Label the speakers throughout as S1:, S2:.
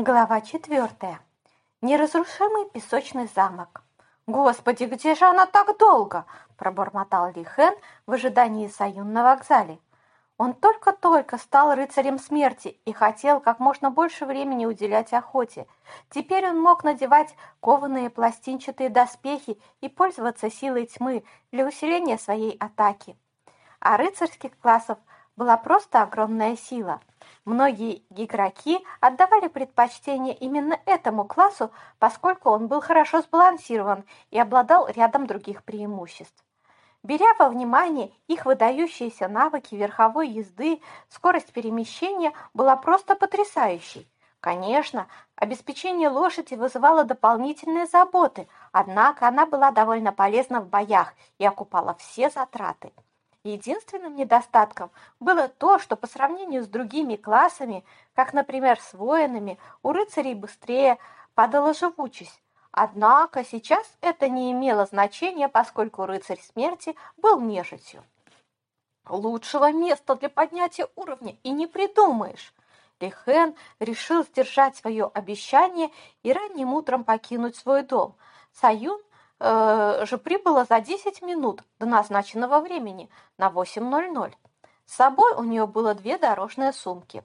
S1: Глава четвертая. Неразрушимый песочный замок. «Господи, где же она так долго?» – пробормотал Ли Хэн в ожидании Саюн на вокзале. Он только-только стал рыцарем смерти и хотел как можно больше времени уделять охоте. Теперь он мог надевать кованые пластинчатые доспехи и пользоваться силой тьмы для усиления своей атаки. А рыцарских классов была просто огромная сила – Многие игроки отдавали предпочтение именно этому классу, поскольку он был хорошо сбалансирован и обладал рядом других преимуществ. Беря во внимание их выдающиеся навыки верховой езды, скорость перемещения была просто потрясающей. Конечно, обеспечение лошади вызывало дополнительные заботы, однако она была довольно полезна в боях и окупала все затраты. Единственным недостатком было то, что по сравнению с другими классами, как, например, с воинами, у рыцарей быстрее падала живучесть. Однако сейчас это не имело значения, поскольку рыцарь смерти был нежитью. Лучшего места для поднятия уровня и не придумаешь. Лихен решил сдержать свое обещание и ранним утром покинуть свой дом. Саюн э, же прибыла за 10 минут до назначенного времени на 8.00. С собой у нее было две дорожные сумки.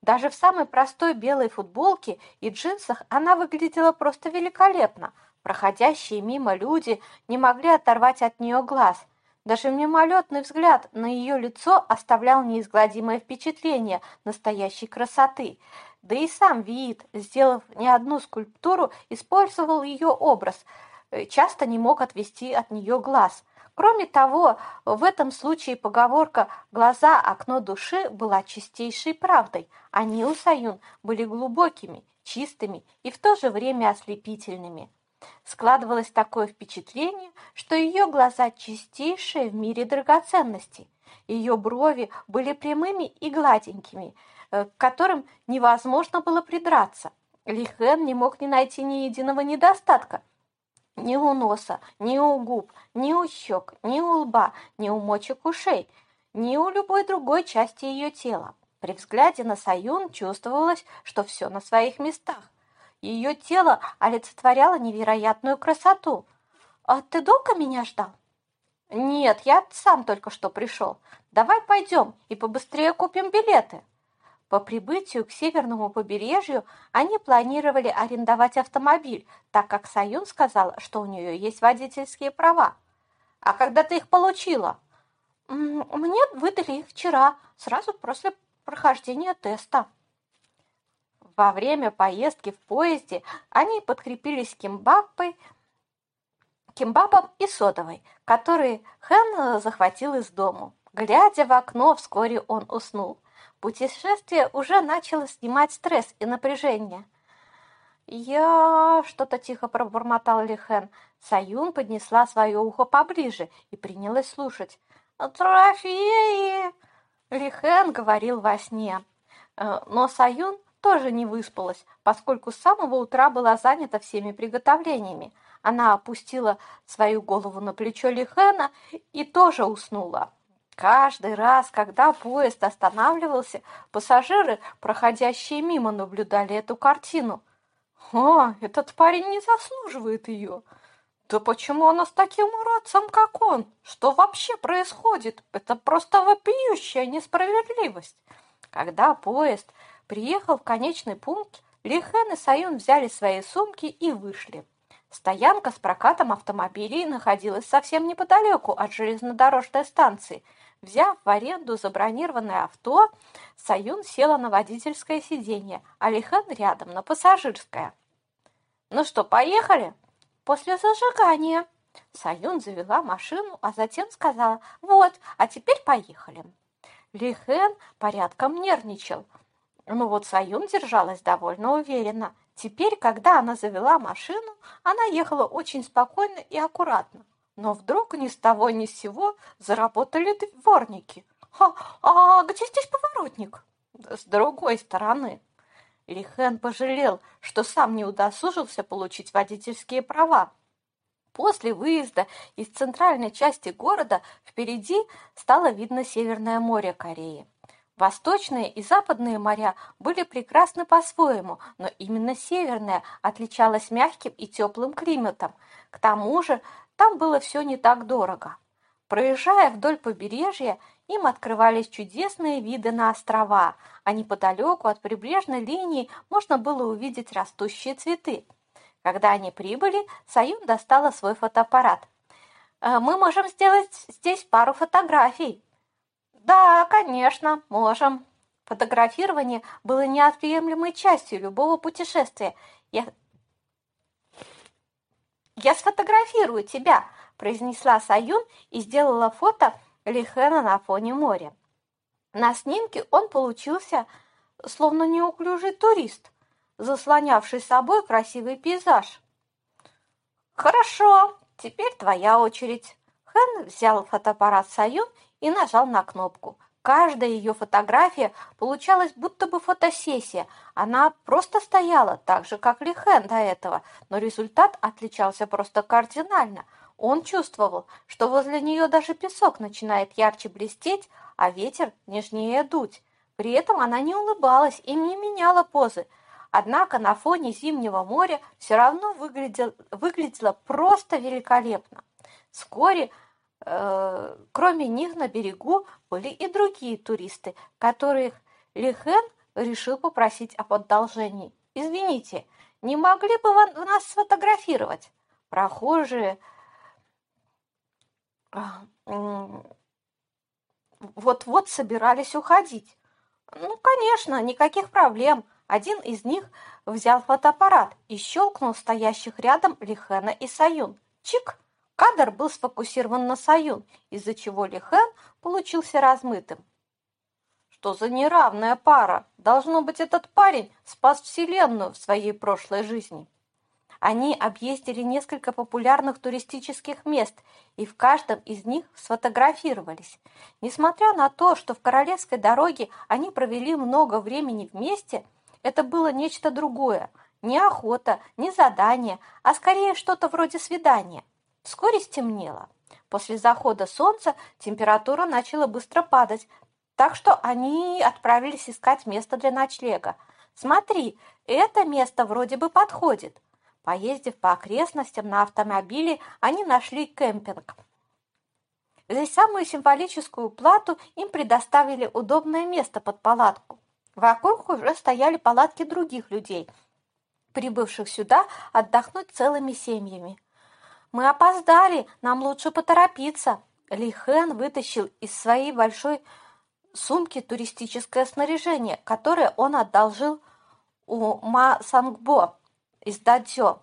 S1: Даже в самой простой белой футболке и джинсах она выглядела просто великолепно. Проходящие мимо люди не могли оторвать от нее глаз. Даже мимолетный взгляд на ее лицо оставлял неизгладимое впечатление настоящей красоты. Да и сам вид, сделав не одну скульптуру, использовал ее образ – часто не мог отвести от нее глаз. Кроме того, в этом случае поговорка «глаза – окно души» была чистейшей правдой. Они у Саюн были глубокими, чистыми и в то же время ослепительными. Складывалось такое впечатление, что ее глаза чистейшие в мире драгоценностей. Ее брови были прямыми и гладенькими, э, к которым невозможно было придраться. Лихен не мог не найти ни единого недостатка – ни у носа, ни у губ, ни у щек, ни у лба, ни у мочек ушей, ни у любой другой части ее тела. При взгляде на Саюн чувствовалось, что все на своих местах. Ее тело олицетворяло невероятную красоту. «А ты долго меня ждал?» «Нет, я сам только что пришел. Давай пойдем и побыстрее купим билеты». По прибытию к северному побережью они планировали арендовать автомобиль, так как Саюн сказала, что у нее есть водительские права. «А когда ты их получила?» «Мне выдали их вчера, сразу после прохождения теста». Во время поездки в поезде они подкрепились кимбапой, кимбабом и содовой, которые Хэн захватил из дому. Глядя в окно, вскоре он уснул. Путешествие уже начало снимать стресс и напряжение. «Я...» — что-то тихо пробормотал Лихен. Саюн поднесла свое ухо поближе и принялась слушать. «Трофеи!» — Лихен говорил во сне. Э, но Саюн тоже не выспалась, поскольку с самого утра была занята всеми приготовлениями. Она опустила свою голову на плечо Лихена и тоже уснула. Каждый раз, когда поезд останавливался, пассажиры, проходящие мимо, наблюдали эту картину. «О, этот парень не заслуживает ее!» «Да почему она с таким уродцем, как он? Что вообще происходит? Это просто вопиющая несправедливость!» Когда поезд приехал в конечный пункт, Лихен и Саюн взяли свои сумки и вышли. Стоянка с прокатом автомобилей находилась совсем неподалеку от железнодорожной станции – Взяв в аренду забронированное авто, Саюн села на водительское сиденье, а Лихан рядом, на пассажирское. «Ну что, поехали?» «После зажигания». Саюн завела машину, а затем сказала «Вот, а теперь поехали». Лихен порядком нервничал. Но вот Саюн держалась довольно уверенно. Теперь, когда она завела машину, она ехала очень спокойно и аккуратно. Но вдруг ни с того ни с сего заработали дворники. «А, а где здесь поворотник?» «С другой стороны». Лихен пожалел, что сам не удосужился получить водительские права. После выезда из центральной части города впереди стало видно Северное море Кореи. Восточные и западные моря были прекрасны по-своему, но именно северное отличалось мягким и теплым климатом. К тому же там было все не так дорого. Проезжая вдоль побережья, им открывались чудесные виды на острова, а неподалеку от прибрежной линии можно было увидеть растущие цветы. Когда они прибыли, Саюн достала свой фотоаппарат. «Э, «Мы можем сделать здесь пару фотографий». «Да, конечно, можем». Фотографирование было неотъемлемой частью любого путешествия. Я, «Я сфотографирую тебя», – произнесла Саюн и сделала фото Лихена на фоне моря. На снимке он получился словно неуклюжий турист, заслонявший собой красивый пейзаж. «Хорошо, теперь твоя очередь». Хэн взял фотоаппарат Саюн и нажал на кнопку. Каждая ее фотография получалась будто бы фотосессия. Она просто стояла, так же, как Ли Хэн до этого, но результат отличался просто кардинально. Он чувствовал, что возле нее даже песок начинает ярче блестеть, а ветер нежнее дуть. При этом она не улыбалась и не меняла позы. Однако на фоне зимнего моря все равно выглядел, выглядела просто великолепно. Вскоре кроме них на берегу были и другие туристы, которых Лихен решил попросить об одолжении. «Извините, не могли бы вы нас сфотографировать?» Прохожие а, вот-вот собирались уходить. Ну, конечно, никаких проблем. Один из них взял фотоаппарат и щелкнул стоящих рядом Лихена и Саюн. Чик! Кадр был сфокусирован на Саюн, из-за чего Лихэн получился размытым. Что за неравная пара? Должно быть, этот парень спас Вселенную в своей прошлой жизни. Они объездили несколько популярных туристических мест и в каждом из них сфотографировались. Несмотря на то, что в Королевской дороге они провели много времени вместе, это было нечто другое. Не охота, не задание, а скорее что-то вроде свидания. Вскоре стемнело. После захода солнца температура начала быстро падать, так что они отправились искать место для ночлега. «Смотри, это место вроде бы подходит». Поездив по окрестностям на автомобиле, они нашли кемпинг. Здесь самую символическую плату им предоставили удобное место под палатку. Вокруг уже стояли палатки других людей, прибывших сюда отдохнуть целыми семьями. «Мы опоздали, нам лучше поторопиться». Ли Хэн вытащил из своей большой сумки туристическое снаряжение, которое он одолжил у Ма Сангбо из Дадзё.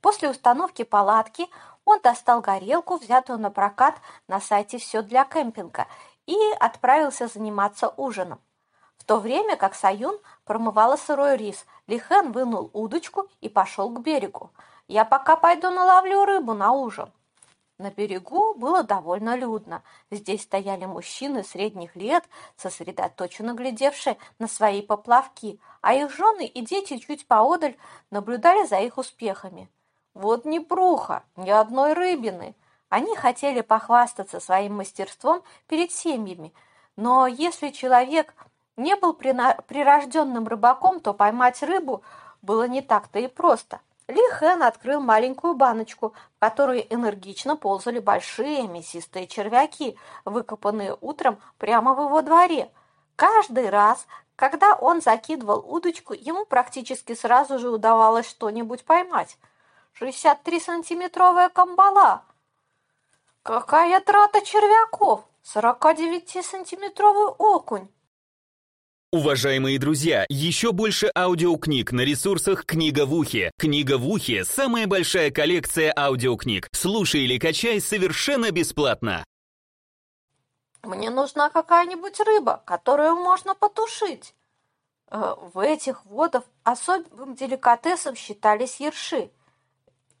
S1: После установки палатки он достал горелку, взятую на прокат на сайте «Все для кемпинга», и отправился заниматься ужином. В то время как Саюн промывала сырой рис, Лихэн вынул удочку и пошел к берегу. Я пока пойду наловлю рыбу на ужин. На берегу было довольно людно. Здесь стояли мужчины средних лет, сосредоточенно глядевшие на свои поплавки, а их жены и дети чуть поодаль наблюдали за их успехами. Вот ни пруха, ни одной рыбины. Они хотели похвастаться своим мастерством перед семьями, но если человек не был прирожденным рыбаком, то поймать рыбу было не так-то и просто – ли Хэн открыл маленькую баночку, в которой энергично ползали большие мясистые червяки, выкопанные утром прямо в его дворе. Каждый раз, когда он закидывал удочку, ему практически сразу же удавалось что-нибудь поймать. 63-сантиметровая камбала. Какая трата червяков! 49-сантиметровый окунь.
S2: Уважаемые друзья, еще больше аудиокниг на ресурсах «Книга в ухе». «Книга в ухе» — самая большая коллекция аудиокниг. Слушай или качай совершенно бесплатно.
S1: Мне нужна какая-нибудь рыба, которую можно потушить. Э, в этих водах особым деликатесом считались ерши.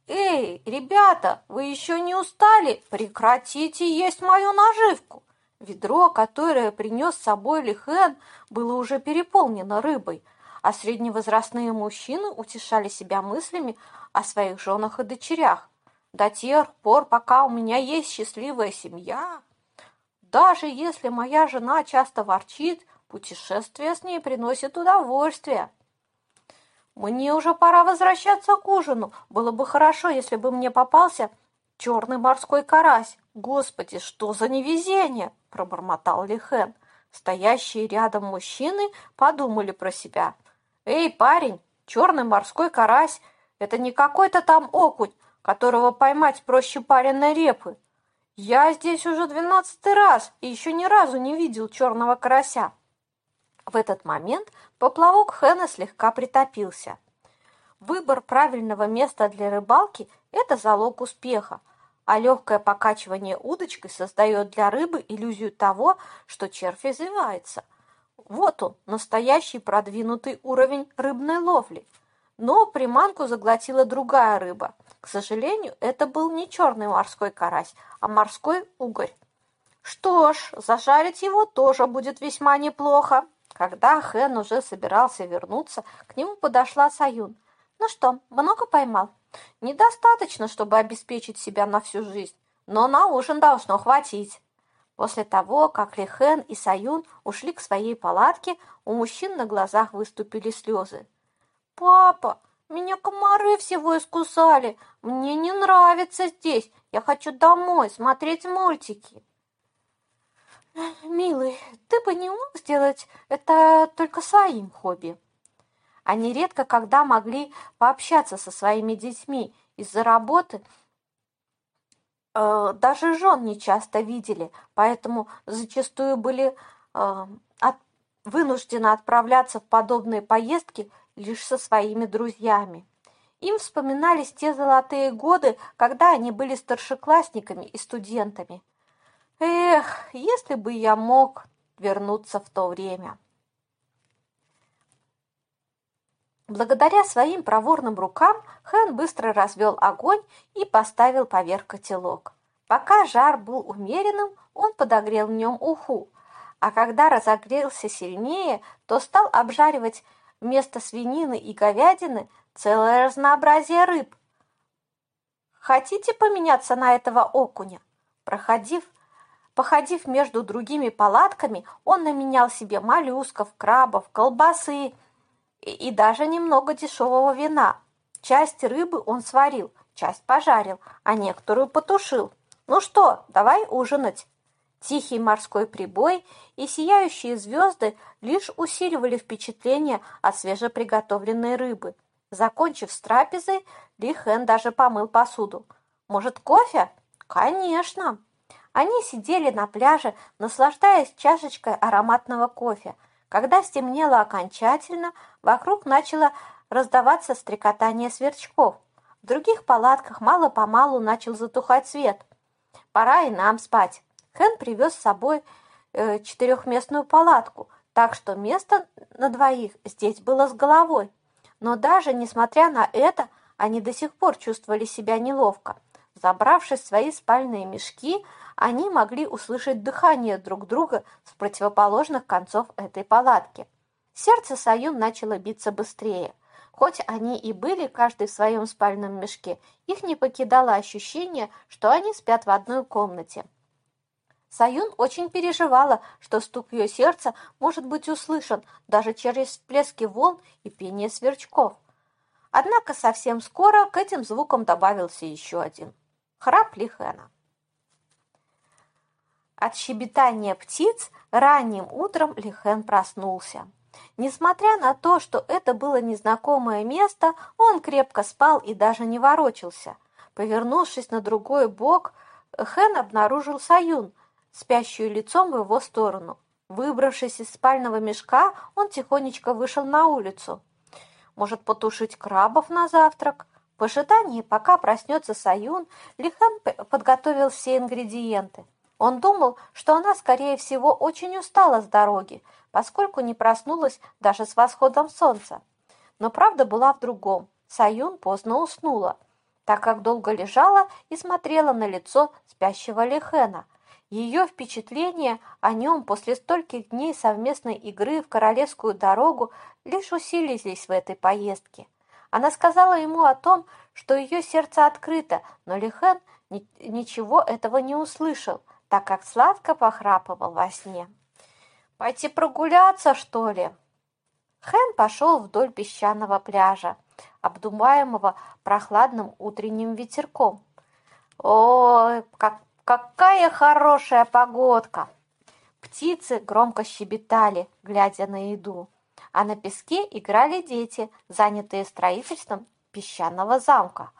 S1: Эй, ребята, вы еще не устали? Прекратите есть мою наживку. Ведро, которое принес с собой Лихен, было уже переполнено рыбой, а средневозрастные мужчины утешали себя мыслями о своих женах и дочерях. До тех пор, пока у меня есть счастливая семья, даже если моя жена часто ворчит, Путешествие с ней приносит удовольствие. Мне уже пора возвращаться к ужину. Было бы хорошо, если бы мне попался черный морской карась. Господи, что за невезение, пробормотал Лихен. Стоящие рядом мужчины подумали про себя. Эй, парень, черный морской карась – это не какой-то там окунь, которого поймать проще пареной репы. Я здесь уже двенадцатый раз и еще ни разу не видел черного карася. В этот момент поплавок Хэна слегка притопился. Выбор правильного места для рыбалки – это залог успеха, а легкое покачивание удочкой создает для рыбы иллюзию того, что червь извивается. Вот он, настоящий продвинутый уровень рыбной ловли. Но приманку заглотила другая рыба. К сожалению, это был не черный морской карась, а морской угорь. Что ж, зажарить его тоже будет весьма неплохо. Когда Хэн уже собирался вернуться, к нему подошла Саюн. «Ну что, много поймал?» «Недостаточно, чтобы обеспечить себя на всю жизнь, но на ужин должно хватить». После того, как Ли Хэн и Саюн ушли к своей палатке, у мужчин на глазах выступили слезы. «Папа, меня комары всего искусали. Мне не нравится здесь. Я хочу домой смотреть мультики». «Милый, ты бы не мог сделать это только своим хобби?» Они редко когда могли пообщаться со своими детьми из-за работы, э, даже жен не часто видели, поэтому зачастую были э, вынуждены отправляться в подобные поездки лишь со своими друзьями. Им вспоминались те золотые годы, когда они были старшеклассниками и студентами. Эх, если бы я мог вернуться в то время. Благодаря своим проворным рукам Хэн быстро развел огонь и поставил поверх котелок. Пока жар был умеренным, он подогрел в нем уху, а когда разогрелся сильнее, то стал обжаривать вместо свинины и говядины целое разнообразие рыб. Хотите поменяться на этого окуня? Проходив Походив между другими палатками, он наменял себе моллюсков, крабов, колбасы и, даже немного дешевого вина. Часть рыбы он сварил, часть пожарил, а некоторую потушил. Ну что, давай ужинать. Тихий морской прибой и сияющие звезды лишь усиливали впечатление от свежеприготовленной рыбы. Закончив с трапезой, Ли Хэн даже помыл посуду. «Может, кофе?» «Конечно!» Они сидели на пляже, наслаждаясь чашечкой ароматного кофе. Когда стемнело окончательно, вокруг начало раздаваться стрекотание сверчков. В других палатках мало-помалу начал затухать свет. Пора и нам спать. Хэн привез с собой э, четырехместную палатку, так что место на двоих здесь было с головой. Но даже несмотря на это, они до сих пор чувствовали себя неловко. Забравшись в свои спальные мешки, они могли услышать дыхание друг друга с противоположных концов этой палатки. Сердце Саюн начало биться быстрее. Хоть они и были каждый в своем спальном мешке, их не покидало ощущение, что они спят в одной комнате. Саюн очень переживала, что стук ее сердца может быть услышан даже через всплески волн и пение сверчков. Однако совсем скоро к этим звукам добавился еще один – храп Лихена. От щебетания птиц ранним утром Лихен проснулся. Несмотря на то, что это было незнакомое место, он крепко спал и даже не ворочался. Повернувшись на другой бок, Хэн обнаружил Саюн, спящую лицом в его сторону. Выбравшись из спального мешка, он тихонечко вышел на улицу. Может, потушить крабов на завтрак? В ожидании, пока проснется Саюн, Лихан подготовил все ингредиенты. Он думал, что она, скорее всего, очень устала с дороги, поскольку не проснулась даже с восходом солнца. Но правда была в другом. Саюн поздно уснула, так как долго лежала и смотрела на лицо спящего Лихена. Ее впечатления о нем после стольких дней совместной игры в королевскую дорогу лишь усилились в этой поездке. Она сказала ему о том, что ее сердце открыто, но Лихен ничего этого не услышал, так как сладко похрапывал во сне. Пойти прогуляться, что ли? Хэн пошел вдоль песчаного пляжа, обдуваемого прохладным утренним ветерком. Ой, как, какая хорошая погодка! Птицы громко щебетали, глядя на еду, а на песке играли дети, занятые строительством песчаного замка.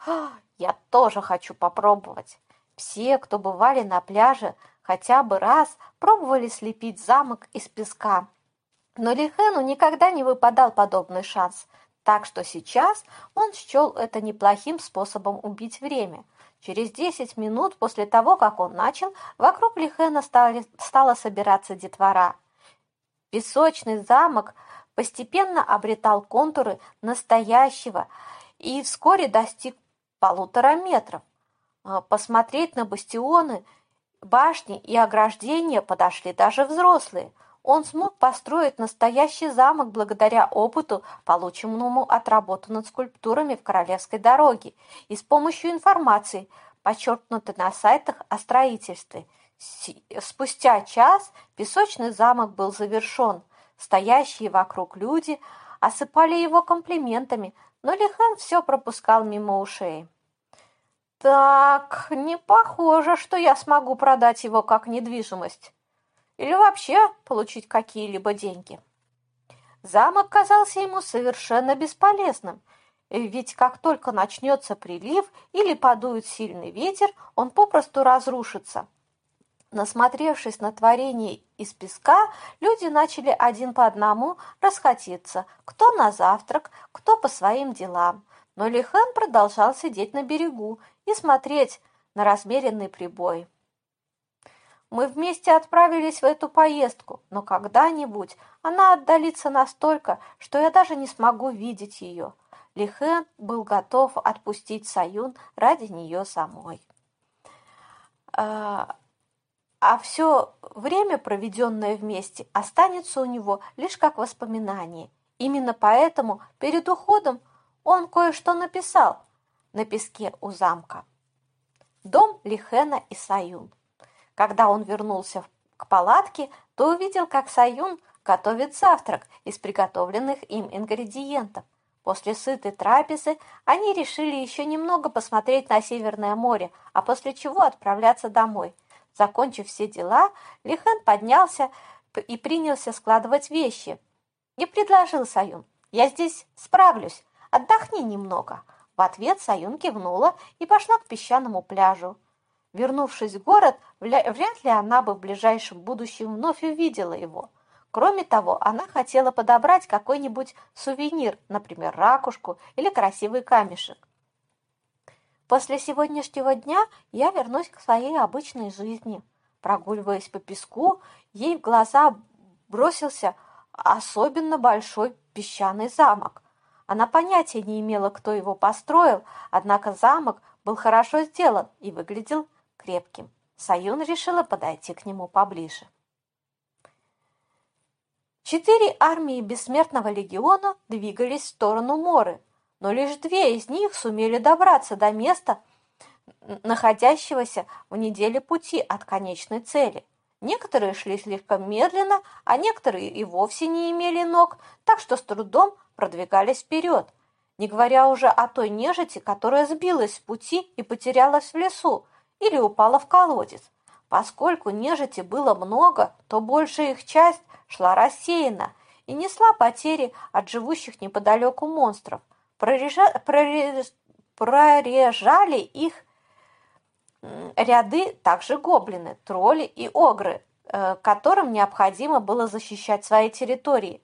S1: Я тоже хочу попробовать. Все, кто бывали на пляже хотя бы раз, пробовали слепить замок из песка. Но Лихену никогда не выпадал подобный шанс, так что сейчас он счел это неплохим способом убить время. Через десять минут после того, как он начал, вокруг Лихена стали, стала собираться детвора. Песочный замок постепенно обретал контуры настоящего и вскоре достиг полутора метров. А, посмотреть на бастионы, башни и ограждения подошли даже взрослые. Он смог построить настоящий замок благодаря опыту, полученному от работы над скульптурами в Королевской дороге и с помощью информации, подчеркнутой на сайтах о строительстве. Спустя час песочный замок был завершен. Стоящие вокруг люди осыпали его комплиментами, но Лихан все пропускал мимо ушей. Так, не похоже, что я смогу продать его как недвижимость. Или вообще получить какие-либо деньги. Замок казался ему совершенно бесполезным, ведь как только начнется прилив или подует сильный ветер, он попросту разрушится. Насмотревшись на творение из песка, люди начали один по одному расходиться, кто на завтрак, кто по своим делам. Но Лихан продолжал сидеть на берегу и смотреть на размеренный прибой. Мы вместе отправились в эту поездку, но когда-нибудь она отдалится настолько, что я даже не смогу видеть ее. Лихэн был готов отпустить Саюн ради нее самой. А, все время, проведенное вместе, останется у него лишь как воспоминание. Именно поэтому перед уходом он кое-что написал на песке у замка. Дом Лихена и Саюн. Когда он вернулся к палатке, то увидел, как Саюн готовит завтрак из приготовленных им ингредиентов. После сытой трапезы они решили еще немного посмотреть на Северное море, а после чего отправляться домой – Закончив все дела, Лихан поднялся и принялся складывать вещи. И предложил Саюн, «Я здесь справлюсь, отдохни немного». В ответ Саюн кивнула и пошла к песчаному пляжу. Вернувшись в город, вряд ли она бы в ближайшем будущем вновь увидела его. Кроме того, она хотела подобрать какой-нибудь сувенир, например, ракушку или красивый камешек. После сегодняшнего дня я вернусь к своей обычной жизни. Прогуливаясь по песку, ей в глаза бросился особенно большой песчаный замок. Она понятия не имела, кто его построил, однако замок был хорошо сделан и выглядел крепким. Саюн решила подойти к нему поближе. Четыре армии Бессмертного легиона двигались в сторону Моры, но лишь две из них сумели добраться до места, находящегося в неделе пути от конечной цели. Некоторые шли слишком медленно, а некоторые и вовсе не имели ног, так что с трудом продвигались вперед, не говоря уже о той нежити, которая сбилась с пути и потерялась в лесу или упала в колодец. Поскольку нежити было много, то большая их часть шла рассеяна и несла потери от живущих неподалеку монстров прорежа, прореж, прорежали их ряды также гоблины, тролли и огры, э, которым необходимо было защищать свои территории.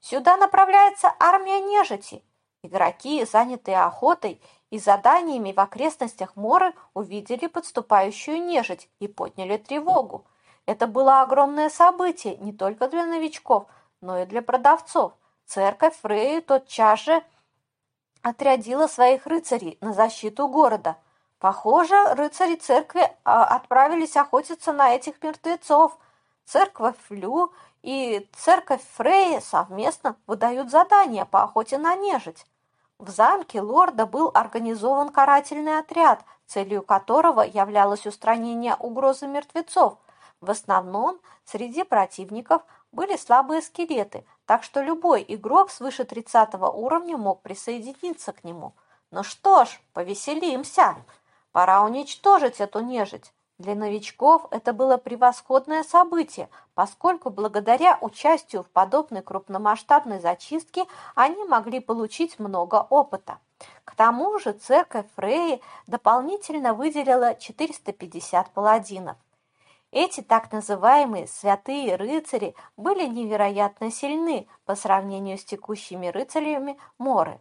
S1: Сюда направляется армия нежити. Игроки, занятые охотой и заданиями в окрестностях Моры, увидели подступающую нежить и подняли тревогу. Это было огромное событие не только для новичков, но и для продавцов. Церковь Фреи тотчас же – отрядила своих рыцарей на защиту города. Похоже, рыцари церкви а, отправились охотиться на этих мертвецов. Церковь Флю и церковь Фрея совместно выдают задания по охоте на нежить. В замке лорда был организован карательный отряд, целью которого являлось устранение угрозы мертвецов. В основном среди противников были слабые скелеты, так что любой игрок свыше 30 уровня мог присоединиться к нему. Ну что ж, повеселимся. Пора уничтожить эту нежить. Для новичков это было превосходное событие, поскольку благодаря участию в подобной крупномасштабной зачистке они могли получить много опыта. К тому же церковь Фреи дополнительно выделила 450 паладинов. Эти так называемые святые рыцари были невероятно сильны по сравнению с текущими рыцарями Моры.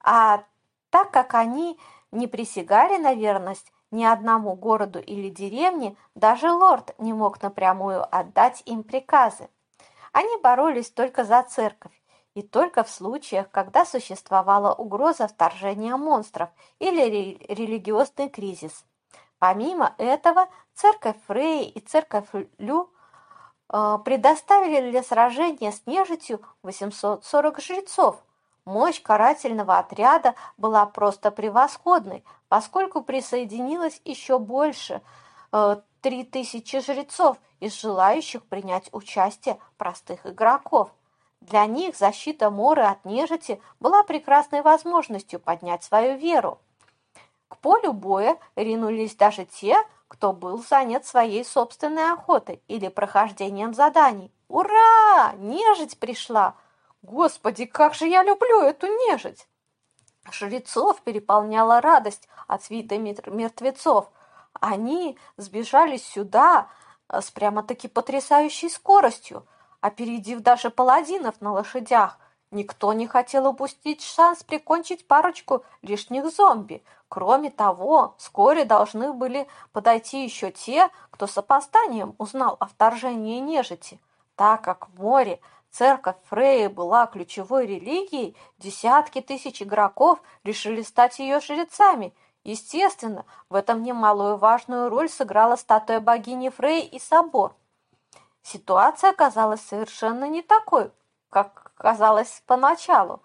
S1: А так как они не присягали на верность ни одному городу или деревне даже лорд не мог напрямую отдать им приказы. Они боролись только за церковь, и только в случаях, когда существовала угроза вторжения монстров или религиозный кризис. Помимо этого, церковь Фрей и церковь Лю э, предоставили для сражения с нежитью 840 жрецов, Мощь карательного отряда была просто превосходной, поскольку присоединилось еще больше э, три тысячи жрецов из желающих принять участие простых игроков. Для них защита Моры от нежити была прекрасной возможностью поднять свою веру. К полю боя ринулись даже те, кто был занят своей собственной охотой или прохождением заданий. «Ура! Нежить пришла!» Господи, как же я люблю эту нежить! Жрецов переполняла радость от вида мертвецов. Они сбежали сюда э, с прямо-таки потрясающей скоростью, опередив даже паладинов на лошадях. Никто не хотел упустить шанс прикончить парочку лишних зомби. Кроме того, вскоре должны были подойти еще те, кто с опозданием узнал о вторжении нежити, так как в море Церковь Фреи была ключевой религией, десятки тысяч игроков решили стать ее жрецами. Естественно, в этом немалую важную роль сыграла статуя богини Фреи и собор. Ситуация оказалась совершенно не такой, как казалось поначалу.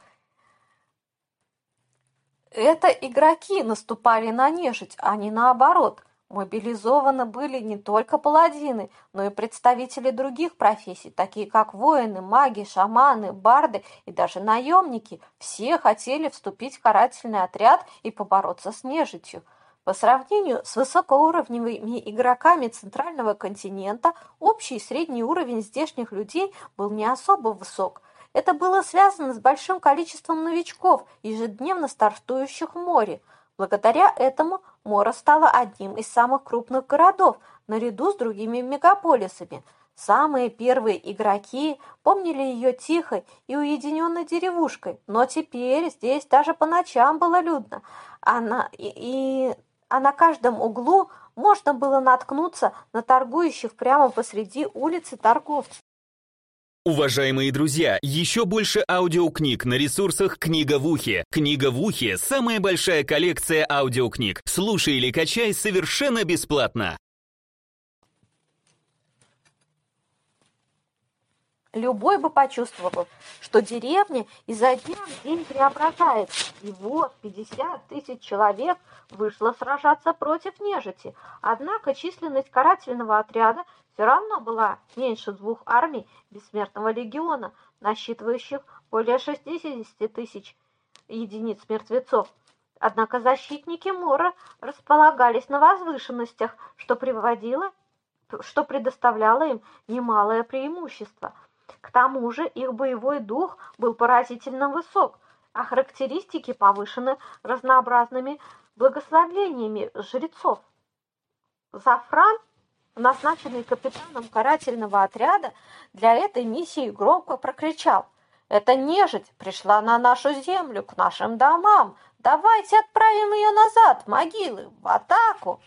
S1: Это игроки наступали на нежить, а не наоборот – Мобилизованы были не только паладины, но и представители других профессий, такие как воины, маги, шаманы, барды и даже наемники. Все хотели вступить в карательный отряд и побороться с нежитью. По сравнению с высокоуровневыми игроками центрального континента, общий средний уровень здешних людей был не особо высок. Это было связано с большим количеством новичков, ежедневно стартующих в море. Благодаря этому Мора стала одним из самых крупных городов, наряду с другими мегаполисами. Самые первые игроки помнили ее тихой и уединенной деревушкой, но теперь здесь даже по ночам было людно, а на, и, и, а на каждом углу можно было наткнуться на торгующих прямо посреди улицы торговцев.
S2: Уважаемые друзья, еще больше аудиокниг на ресурсах «Книга в ухе». «Книга в ухе» — самая большая коллекция аудиокниг. Слушай или качай совершенно бесплатно.
S1: Любой бы почувствовал, что деревня изо дня в день преображается. И вот 50 тысяч человек вышло сражаться против нежити. Однако численность карательного отряда все равно была меньше двух армий Бессмертного легиона, насчитывающих более 60 тысяч единиц мертвецов. Однако защитники Мора располагались на возвышенностях, что приводило, что предоставляло им немалое преимущество. К тому же их боевой дух был поразительно высок, а характеристики повышены разнообразными благословениями жрецов. Зафран – назначенный капитаном карательного отряда для этой миссии, громко прокричал. «Эта нежить пришла на нашу землю, к нашим домам. Давайте отправим ее назад, могилы, в атаку!»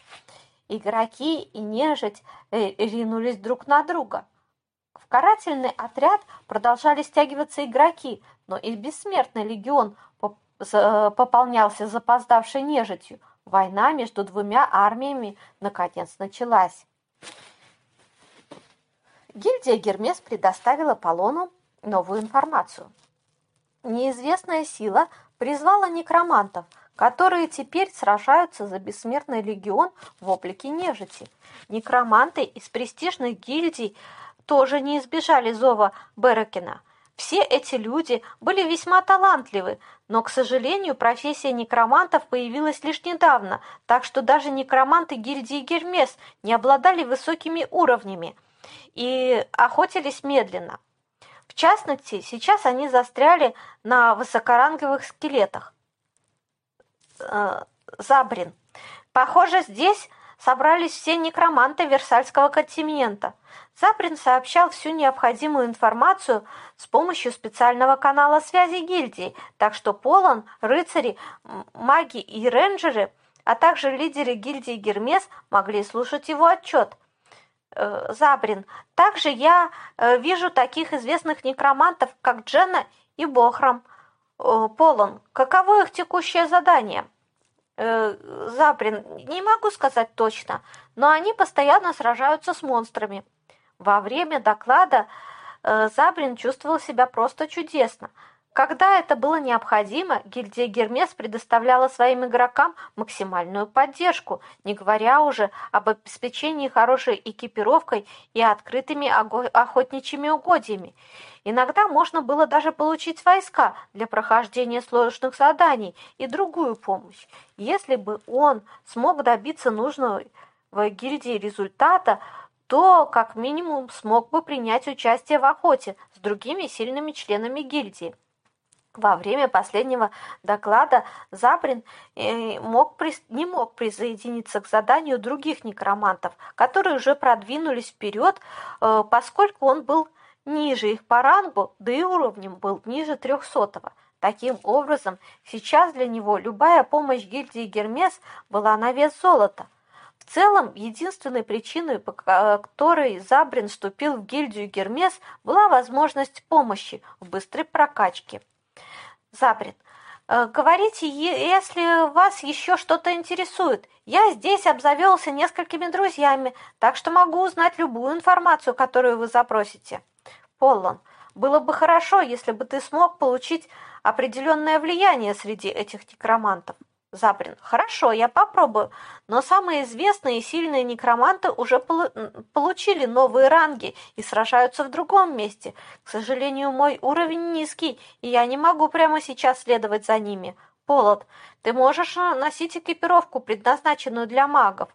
S1: Игроки и нежить э, ринулись друг на друга. В карательный отряд продолжали стягиваться игроки, но и бессмертный легион пополнялся запоздавшей нежитью. Война между двумя армиями наконец началась. Гильдия Гермес предоставила Полону новую информацию. Неизвестная сила призвала некромантов, которые теперь сражаются за бессмертный легион в облике нежити. Некроманты из престижных гильдий тоже не избежали зова Берекина. Все эти люди были весьма талантливы, но, к сожалению, профессия некромантов появилась лишь недавно, так что даже некроманты гильдии Гермес не обладали высокими уровнями и охотились медленно. В частности, сейчас они застряли на высокоранговых скелетах. Э, Забрин. Похоже, здесь собрались все некроманты Версальского континента. Заприн сообщал всю необходимую информацию с помощью специального канала связи гильдии, так что Полон, рыцари, маги и рейнджеры, а также лидеры гильдии Гермес могли слушать его отчет. Э, Забрин. Также я э, вижу таких известных некромантов, как Дженна и Бохрам. Э, Полон. Каково их текущее задание? Забрин. Не могу сказать точно, но они постоянно сражаются с монстрами. Во время доклада э, Забрин чувствовал себя просто чудесно. Когда это было необходимо, гильдия Гермес предоставляла своим игрокам максимальную поддержку, не говоря уже об обеспечении хорошей экипировкой и открытыми охотничьими угодьями. Иногда можно было даже получить войска для прохождения сложных заданий и другую помощь. Если бы он смог добиться нужного в гильдии результата, то как минимум смог бы принять участие в охоте с другими сильными членами гильдии. Во время последнего доклада Забрин э, мог, не мог присоединиться к заданию других некромантов, которые уже продвинулись вперед, э, поскольку он был ниже их по рангу, да и уровнем был ниже трехсотого. Таким образом, сейчас для него любая помощь гильдии Гермес была на вес золота. В целом, единственной причиной, по которой Забрин вступил в гильдию Гермес, была возможность помощи в быстрой прокачке. Забрин, э, говорите, если вас еще что-то интересует. Я здесь обзавелся несколькими друзьями, так что могу узнать любую информацию, которую вы запросите. Поллон, было бы хорошо, если бы ты смог получить определенное влияние среди этих некромантов. Заприн. Хорошо, я попробую. Но самые известные и сильные некроманты уже получили новые ранги и сражаются в другом месте. К сожалению, мой уровень низкий, и я не могу прямо сейчас следовать за ними. Полот, ты можешь э, носить экипировку, предназначенную для магов?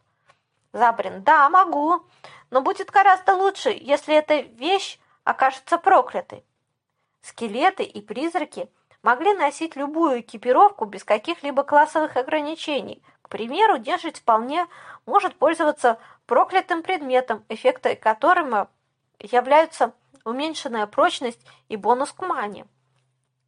S1: Заприн. Да, могу. Но будет гораздо лучше, если эта вещь окажется проклятой. Скелеты и призраки – могли носить любую экипировку без каких-либо классовых ограничений. К примеру, нежить вполне может пользоваться проклятым предметом, эффекты которым являются уменьшенная прочность и бонус к мане.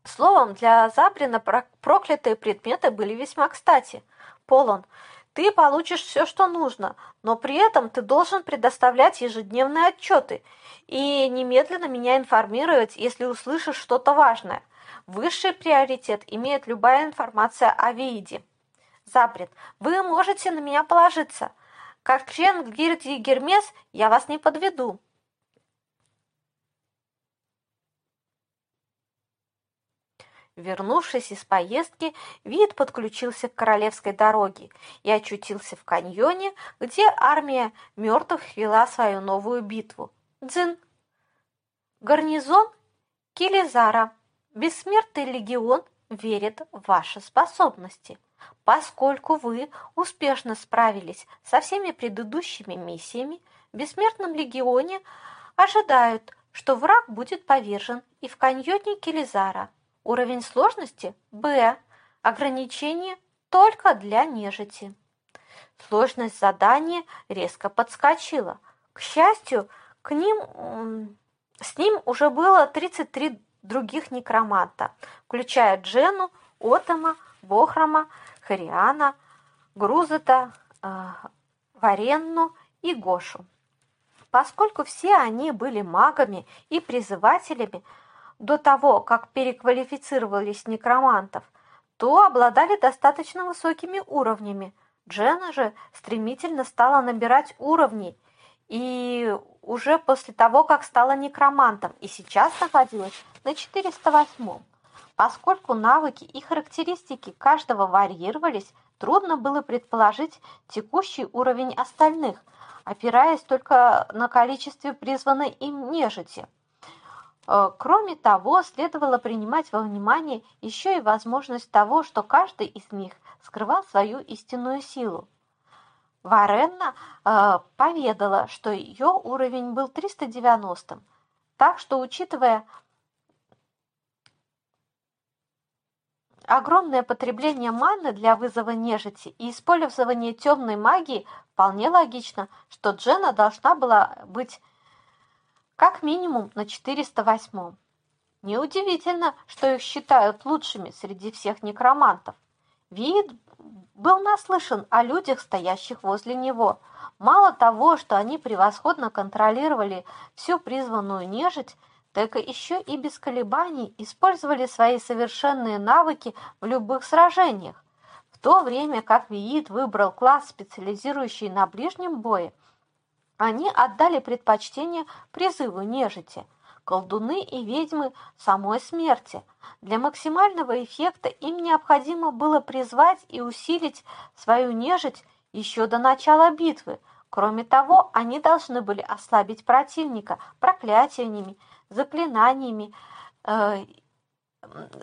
S1: Словом, для Забрина проклятые предметы были весьма кстати. Полон, ты получишь все, что нужно, но при этом ты должен предоставлять ежедневные отчеты и немедленно меня информировать, если услышишь что-то важное. Высший приоритет имеет любая информация о виде. Запрет. Вы можете на меня положиться. Как член гильдии Гермес я вас не подведу. Вернувшись из поездки, Вид подключился к королевской дороге и очутился в каньоне, где армия мертвых вела свою новую битву. Дзин. Гарнизон Килизара. Бессмертный легион верит в ваши способности. Поскольку вы успешно справились со всеми предыдущими миссиями, в Бессмертном легионе ожидают, что враг будет повержен и в каньоне Келизара. Уровень сложности – Б. Ограничение только для нежити. Сложность задания резко подскочила. К счастью, к ним, с ним уже было 33 других некроманта, включая Джену, Отома, Бохрама, Хариана, Грузета, э, Варенну и Гошу. Поскольку все они были магами и призывателями до того, как переквалифицировались некромантов, то обладали достаточно высокими уровнями. Джена же стремительно стала набирать уровни и уже после того, как стала некромантом, и сейчас находилась на 408-м. Поскольку навыки и характеристики каждого варьировались, трудно было предположить текущий уровень остальных, опираясь только на количестве призванной им нежити. Э, кроме того, следовало принимать во внимание еще и возможность того, что каждый из них скрывал свою истинную силу. Варенна э, поведала, что ее уровень был 390, так что, учитывая огромное потребление маны для вызова нежити и использование темной магии, вполне логично, что Джена должна была быть как минимум на 408. Неудивительно, что их считают лучшими среди всех некромантов. Вид был наслышан о людях, стоящих возле него. Мало того, что они превосходно контролировали всю призванную нежить, так еще и без колебаний использовали свои совершенные навыки в любых сражениях. В то время как Виит выбрал класс, специализирующий на ближнем бое, они отдали предпочтение призыву нежити, колдуны и ведьмы самой смерти. Для максимального эффекта им необходимо было призвать и усилить свою нежить еще до начала битвы. Кроме того, они должны были ослабить противника проклятиями, заклинаниями, э,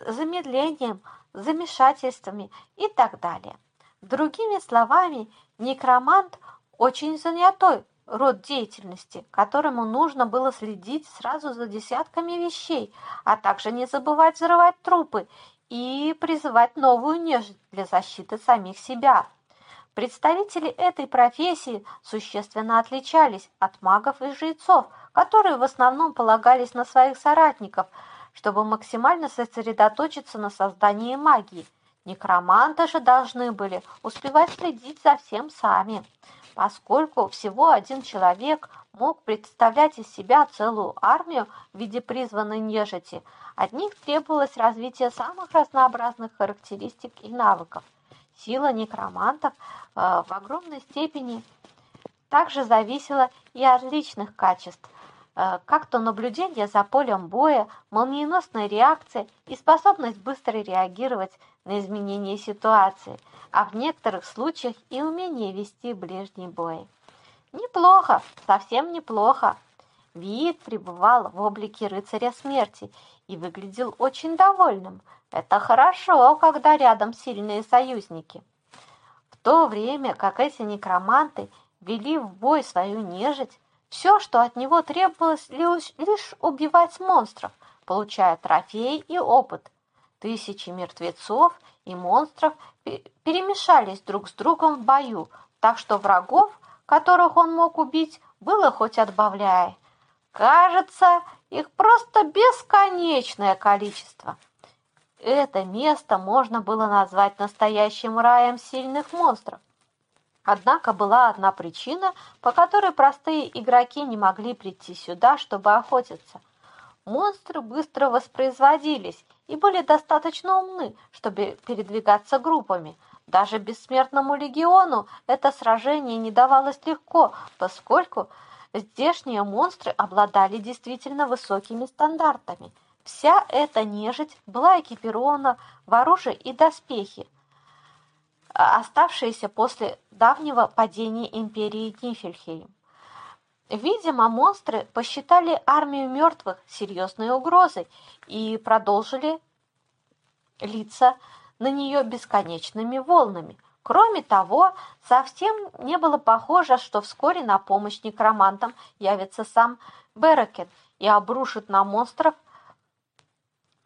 S1: замедлением, замешательствами и так далее. Другими словами, некромант очень занятой род деятельности, которому нужно было следить сразу за десятками вещей, а также не забывать взрывать трупы и призывать новую нежить для защиты самих себя. Представители этой профессии существенно отличались от магов и жрецов, которые в основном полагались на своих соратников, чтобы максимально сосредоточиться на создании магии. Некроманты же должны были успевать следить за всем сами поскольку всего один человек мог представлять из себя целую армию в виде призванной нежити, от них требовалось развитие самых разнообразных характеристик и навыков. Сила некромантов э, в огромной степени также зависела и от личных качеств, э, как то наблюдение за полем боя, молниеносная реакция и способность быстро реагировать на изменения ситуации – а в некоторых случаях и умение вести ближний бой. Неплохо, совсем неплохо. Вид пребывал в облике рыцаря смерти и выглядел очень довольным. Это хорошо, когда рядом сильные союзники. В то время, как эти некроманты вели в бой свою нежить, все, что от него требовалось, лишь убивать монстров, получая трофеи и опыт. Тысячи мертвецов и монстров перемешались друг с другом в бою, так что врагов, которых он мог убить, было хоть отбавляй. Кажется, их просто бесконечное количество. Это место можно было назвать настоящим раем сильных монстров. Однако была одна причина, по которой простые игроки не могли прийти сюда, чтобы охотиться. Монстры быстро воспроизводились и были достаточно умны, чтобы передвигаться группами. Даже бессмертному легиону это сражение не давалось легко, поскольку здешние монстры обладали действительно высокими стандартами. Вся эта нежить была экипирована в оружие и доспехи, оставшиеся после давнего падения империи Нифельхейм. Видимо, монстры посчитали армию мертвых серьезной угрозой и продолжили литься на нее бесконечными волнами. Кроме того, совсем не было похоже, что вскоре на помощь некромантам явится сам Берекен и обрушит на монстров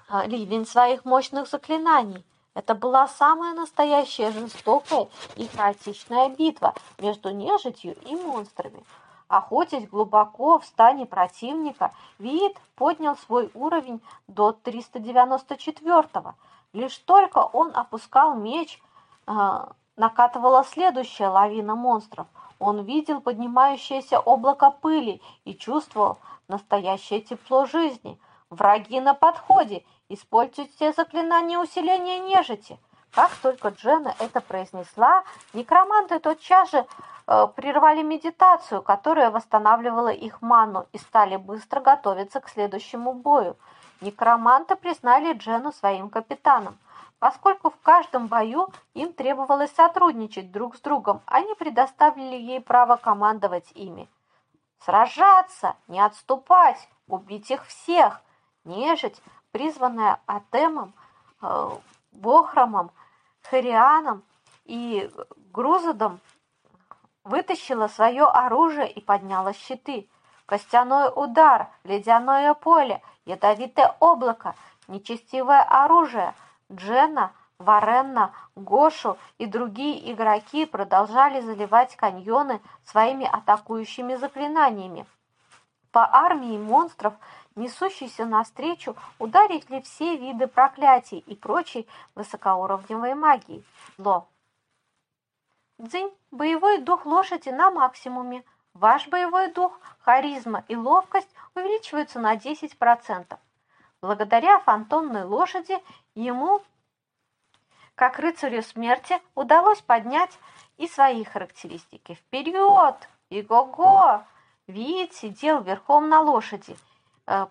S1: а, ливень своих мощных заклинаний. Это была самая настоящая жестокая и хаотичная битва между нежитью и монстрами – Охотясь глубоко в стане противника, Виит поднял свой уровень до 394-го. Лишь только он опускал меч, э, накатывала следующая лавина монстров. Он видел поднимающееся облако пыли и чувствовал настоящее тепло жизни. Враги на подходе. Используйте заклинание усиления нежити. Как только Джена это произнесла, некроманты тотчас же прервали медитацию, которая восстанавливала их ману, и стали быстро готовиться к следующему бою. Некроманты признали Джену своим капитаном. Поскольку в каждом бою им требовалось сотрудничать друг с другом, они предоставили ей право командовать ими. Сражаться, не отступать, убить их всех. Нежить, призванная Атемом, э, Бохромом, Харианом и Грузодом, вытащила свое оружие и подняла щиты. Костяной удар, ледяное поле, ядовитое облако, нечестивое оружие. Дженна, Варенна, Гошу и другие игроки продолжали заливать каньоны своими атакующими заклинаниями. По армии монстров, несущейся навстречу, ударили все виды проклятий и прочей высокоуровневой магии. Зло. Дзынь, боевой дух лошади на максимуме. Ваш боевой дух, харизма и ловкость увеличиваются на 10%. Благодаря фантомной лошади ему, как рыцарю смерти, удалось поднять и свои характеристики. Вперед! И-го-го! Вид сидел верхом на лошади э,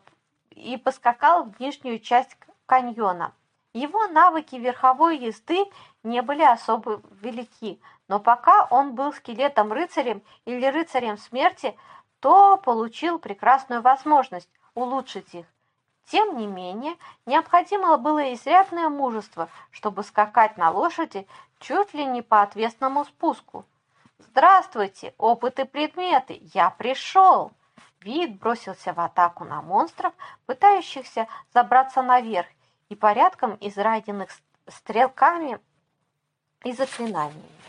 S1: и поскакал в нижнюю часть каньона. Его навыки верховой езды не были особо велики, но пока он был скелетом-рыцарем или рыцарем смерти, то получил прекрасную возможность улучшить их. Тем не менее, необходимо было изрядное мужество, чтобы скакать на лошади чуть ли не по отвесному спуску. «Здравствуйте, опыт предметы! Я пришел!» Вид бросился в атаку на монстров, пытающихся забраться наверх, и порядком израненных стрелками и заклинаниями.